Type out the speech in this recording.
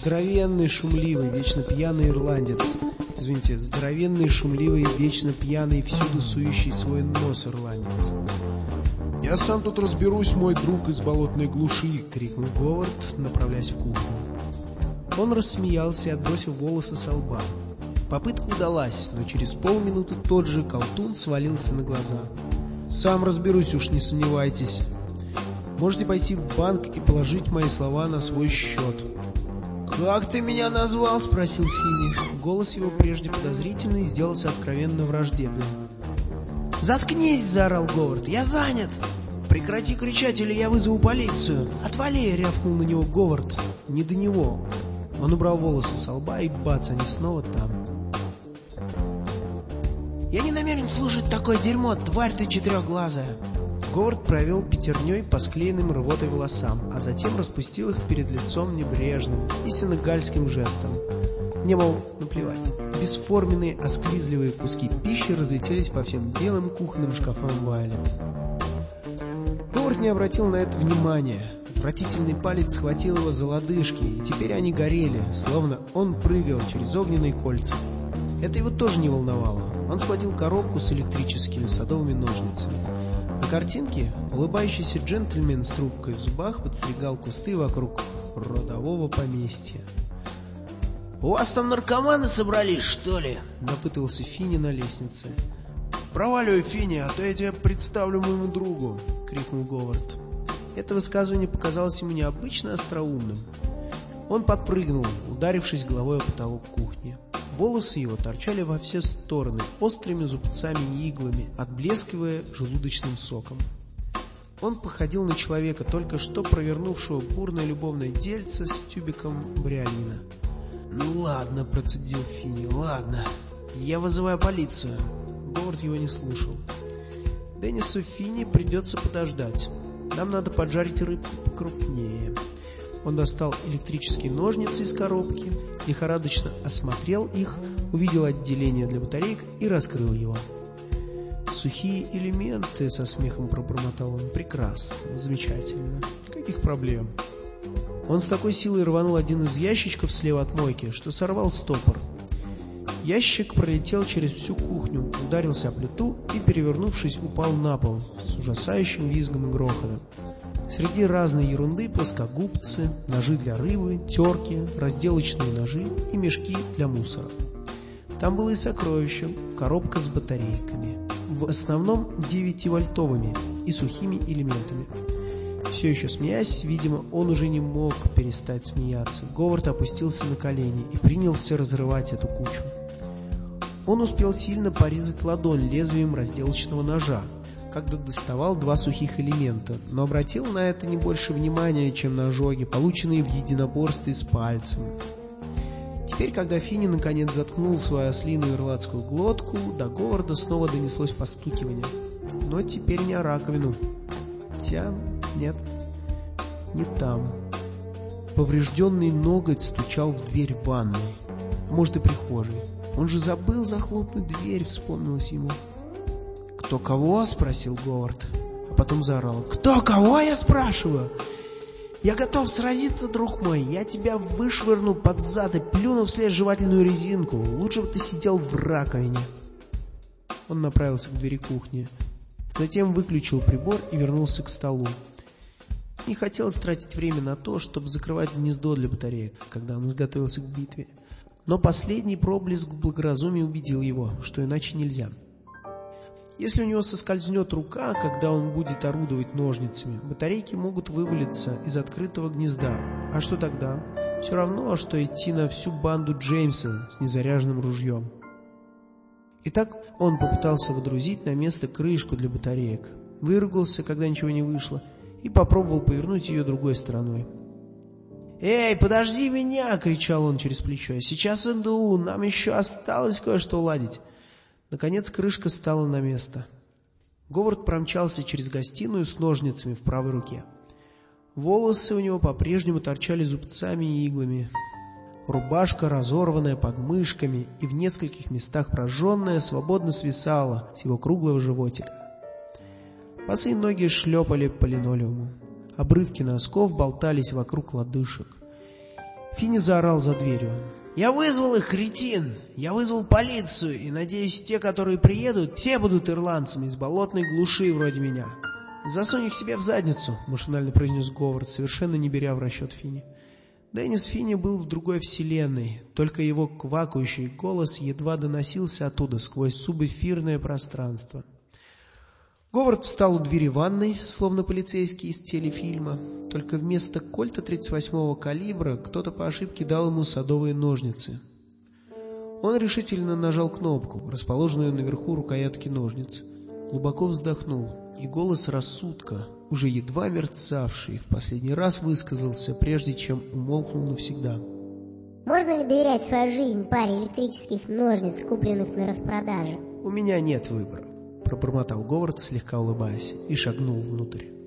Здоровенный, шумливый, вечно пьяный ирландец. Извините, здоровенный, шумливый, вечно пьяный, всюду сующий свой нос ирландец. «Я сам тут разберусь, мой друг из болотной глуши!» — крикнул Говард, направляясь в кухню. Он рассмеялся и отбросил волосы со лба. Попытка удалась, но через полминуты тот же колтун свалился на глаза. «Сам разберусь, уж не сомневайтесь. Можете пойти в банк и положить мои слова на свой счет». «Как ты меня назвал?» — спросил Финни. Голос его прежде подозрительный сделался откровенно враждебным. «Заткнись!» — заорал Говард. «Я занят!» «Прекрати кричать, или я вызову полицию!» «Отвали!» — рявкнул на него Говард. «Не до него!» Он убрал волосы со лба, и бац, они снова там. «Я не намерен слушать такое дерьмо, тварь ты четырехглазая!» Говард провел пятерней по склеенным рвотой волосам, а затем распустил их перед лицом небрежным и сенегальским жестом. Мне, мол, наплевать. Бесформенные, осклизливые куски пищи разлетелись по всем белым кухонным шкафам Вайлет. Говард не обратил на это внимания. Отвратительный палец схватил его за лодыжки, и теперь они горели, словно он прыгал через огненные кольца. Это его тоже не волновало. Он схватил коробку с электрическими садовыми ножницами. На картинке улыбающийся джентльмен с трубкой в зубах подстригал кусты вокруг родового поместья. «У вас там наркоманы собрались, что ли?» — допытывался Финни на лестнице. «Проваливай, Финни, а то я тебя представлю моему другу!» — крикнул Говард. Это высказывание показалось ему необычно остроумным. Он подпрыгнул, ударившись головой о потолок кухни. Волосы его торчали во все стороны, острыми зубцами и иглами, отблескивая желудочным соком. Он походил на человека, только что провернувшего бурное любовное дельце с тюбиком бриолина. «Ну ладно», — процедил Финни, — «ладно. Я вызываю полицию». Говард его не слушал. Деннису Финни придется подождать. Нам надо поджарить рыбку покрупнее. Он достал электрические ножницы из коробки, лихорадочно осмотрел их, увидел отделение для батареек и раскрыл его. «Сухие элементы», — со смехом пробормотал он, — «прекрасно, замечательно. Каких проблем?» Он с такой силой рванул один из ящичков слева от мойки, что сорвал стопор. Ящик пролетел через всю кухню, ударился о плиту и, перевернувшись, упал на пол с ужасающим визгом и грохотом. Среди разной ерунды плоскогубцы, ножи для рыбы, терки, разделочные ножи и мешки для мусора. Там было и сокровище, коробка с батарейками, в основном 9-вольтовыми и сухими элементами. Все еще смеясь, видимо, он уже не мог перестать смеяться. Говард опустился на колени и принялся разрывать эту кучу. Он успел сильно порезать ладонь лезвием разделочного ножа, когда доставал два сухих элемента, но обратил на это не больше внимания, чем на ожоги, полученные в единоборстве с пальцем. Теперь, когда Фини наконец заткнул свою ослиную ирландскую глотку, до Говарда снова донеслось постукивание. Но теперь не о раковину. Хотя, нет, не там. Поврежденный ноготь стучал в дверь ванной, может и прихожей. Он же забыл захлопнуть дверь, вспомнилось ему. «Кто кого?» — спросил Говард, а потом заорал. «Кто кого?» — я спрашиваю. «Я готов сразиться, друг мой. Я тебя вышвырну под зад и плюну вслед жевательную резинку. Лучше бы ты сидел в раковине». Он направился к двери кухни. Затем выключил прибор и вернулся к столу. Не хотелось тратить время на то, чтобы закрывать гнездо для батареек, когда он изготовился к битве. Но последний проблеск благоразумия убедил его, что иначе нельзя. Если у него соскользнет рука, когда он будет орудовать ножницами, батарейки могут вывалиться из открытого гнезда. А что тогда? Все равно, что идти на всю банду Джеймса с незаряженным ружьем. Итак, он попытался водрузить на место крышку для батареек, выругался, когда ничего не вышло, и попробовал повернуть ее другой стороной. «Эй, подожди меня!» — кричал он через плечо. «Сейчас иду, нам еще осталось кое-что уладить». Наконец крышка стала на место. Говард промчался через гостиную с ножницами в правой руке. Волосы у него по-прежнему торчали зубцами и иглами. Рубашка, разорванная под мышками и в нескольких местах прожженная, свободно свисала с его круглого животика. Босые ноги шлепали по линолеуму. Обрывки носков болтались вокруг лодыжек. Финни заорал за дверью. «Я вызвал их, кретин! Я вызвал полицию, и, надеюсь, те, которые приедут, все будут ирландцами из болотной глуши вроде меня». «Засунь их себе в задницу», — машинально произнес Говард, совершенно не беря в расчет Финни. Деннис Финни был в другой вселенной, только его квакающий голос едва доносился оттуда, сквозь субэфирное пространство. Говард встал у двери ванной, словно полицейский из телефильма, только вместо кольта 38-го калибра кто-то по ошибке дал ему садовые ножницы. Он решительно нажал кнопку, расположенную наверху рукоятки ножниц. Глубоко вздохнул, и голос рассудка, уже едва мерцавший, в последний раз высказался, прежде чем умолкнул навсегда. Можно ли доверять свою жизнь паре электрических ножниц, купленных на распродаже? «У меня нет выбора», — пробормотал Говард, слегка улыбаясь, и шагнул внутрь.